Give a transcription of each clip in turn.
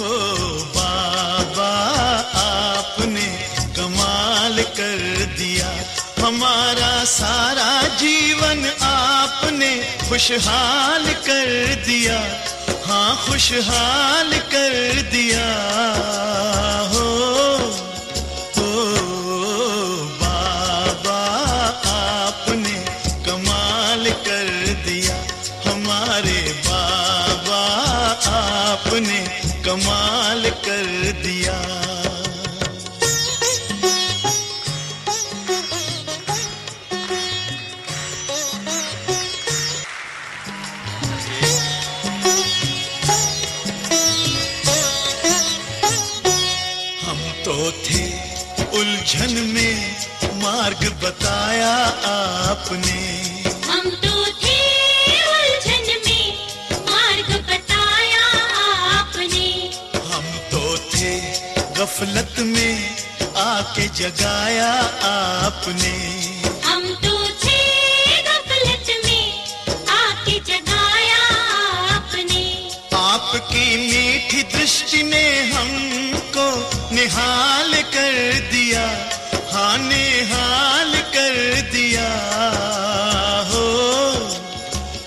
हो बाबा, आपने कमाल कर दिया। हमारा सारा जीवन आपने खुशहाल कर दिया। हाँ खुशहाल कर दिया। हो हो बाबा, आपने कमाल कर दिया। हमारे बाबा, आपने कमाल कर दिया। हम तो थे उलझन में मार्ग बताया आपने। गफलत में आके जगाया आपने। हम तो तुझे गफलत में आके जगाया आपने। आपकी मीठी दृष्टि ने हमको निहाल कर दिया हाँ निहाल कर दिया। हो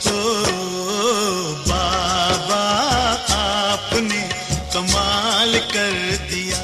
तो बाबा आपने कमाल कर